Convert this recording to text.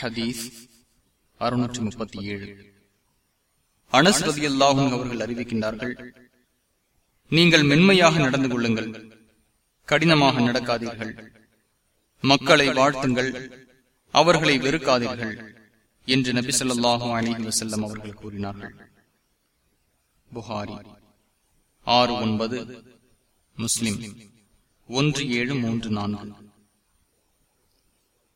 ஹதீஸ் அறுநூற்றி முப்பத்தி ஏழு. அனஸ் ரதி அல்லாஹும் அவர்கள் அறிவிக்கின்றார்கள் நீங்கள் மென்மையாக நடந்து கொள்ளுங்கள் கடினமாக நடக்காதீர்கள். மக்களை வாழ்த்துங்கள் அவர்களை வெறுக்காதீர்கள் என்று நபி சொல்லாஹும் அலிஹி வசல்லம் அவர்கள் கூறினார்கள். புகாரி ஆறு ஒன்பது முஸ்லிம் ஒன்று ஏழு மூன்று நான்கு.